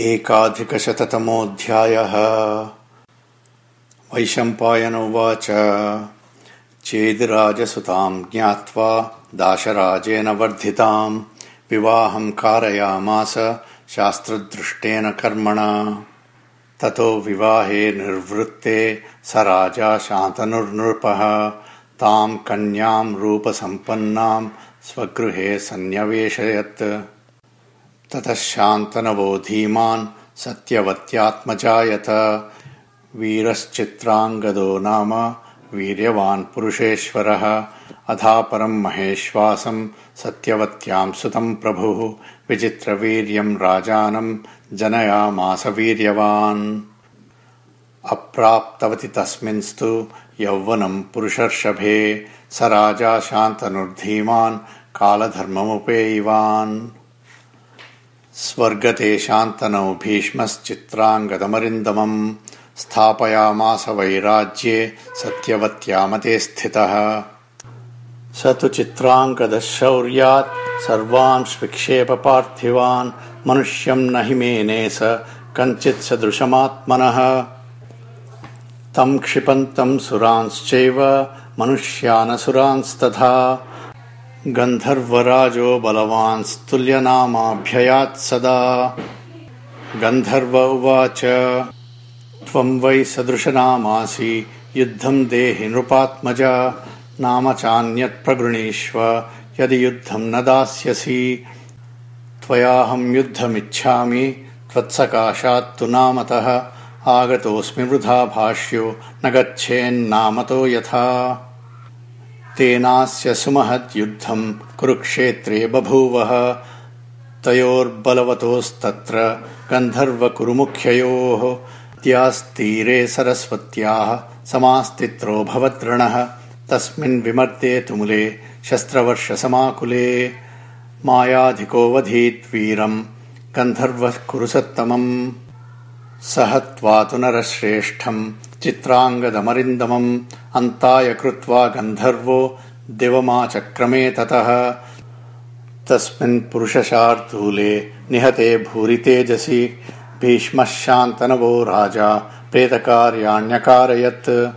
एकाधिकशततमोऽध्यायः। वैशम्पायन उवाच। चेदिराजसुताम् ज्ञात्वा दाशराजेन वर्धिताम्। विवाहम् कारयामास शास्त्रदृष्टेन कर्मणा। ततो विवाहे निर्वृत्ते स राजा शान्तनुर्नृपः। ताम् कन्याम् रूपसम्पन्नाम् स्वगृहे सन्न्यवेशयत् ततः शान्तनवो धीमान् सत्यवत्यात्मजायत। वीरश्चित्राङ्गदो नाम वीर्यवान् पुरुषेश्वरः। अधापरम् महेश्वासम् सत्यवत्याम् सुतम् प्रभुः। विचित्रवीर्यम् राजानम् जनयामास वीर्यवान्। अप्राप्तवति तस्मिंस्तु यौवनम् पुरुषर्षभे। स राजा शान्तनुर्धीमान् कालधर्ममुपेयिवान् स्वर्गते शान्तनौ भीष्मश्चित्राङ्गदमरिन्दमम् स्थापयामास वैराज्ये सत्यवत्यामते स्थितः। स तु चित्राङ्गदः शौर्यात् सर्वांश्विक्षेप पार्थिवान् मनुष्यम् न हि मेने स कञ्चित् सदृशमात्मनः। तम् क्षिपन्तम् सुरांश्चैव मनुष्यानसुरांस्तथा गन्धर्वराजो बलवांस्तुल्यनामाभ्ययात् सदा। गन्धर्व उवाच त्वम् वै सदृशनामासि युद्धम् देहि नृपात्मज नाम चान्यत्प्रगृणीष्व यदि युद्धम् न दास्यसि। त्वयाहम् युद्धमिच्छामि त्वत्सकाशात्तु नामतः आगतोऽस्मि वृथा भाष्यो न गच्छेन्नामतो यथा तेनास्य सुमहद्युद्धम् कुरुक्षेत्रे बभूवः। तयोर्बलवतोस्तत्र गन्धर्वकुरुमुख्ययोः। त्यास्तीरे सरस्वत्याः समास्तित्रो भवद्रणः तस्मिन् विमर्दे तुमुले शस्त्रवर्षसमाकुले। मायाधिकोऽवधीद्वीरम् गन्धर्वः कुरुसत्तमम् स हत्वा तु नरश्रेष्ठम् चित्राङ्गदमरिन्दमम् अन्ताय कृत्वा गन्धर्वो दिवमाचक्रमे ततः। तस्मिन् पुरुषशार्दूले निहते भूरि तेजसि भीष्मः शान्तनवो राजा प्रेतकार्याण्यकारयत्।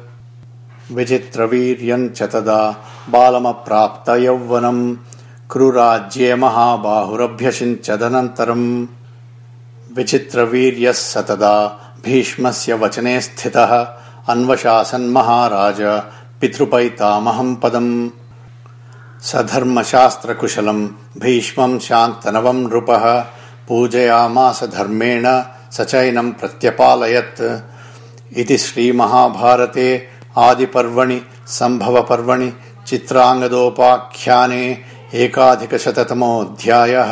विचित्रवीर्यम् च तदा बालमप्राप्त यौवनम् क्रुराज्ये महाबाहुरभ्यषिञ्चदनन्तरम् विचित्रवीर्यः स तदा भीष्मस्य वचने स्थितः अन्वशासन्महाराज पितृपैतामहम् पदम्। स धर्मशास्त्रकुशलम् भीष्मम् शान्तनवम् नृपः। पूजयामास धर्मेण स चैनम् प्रत्यपालयत्। इति श्रीमहाभारते आदिपर्वणि सम्भवपर्वणि चित्राङ्गदोपाख्याने एकाधिकशततमोऽध्यायः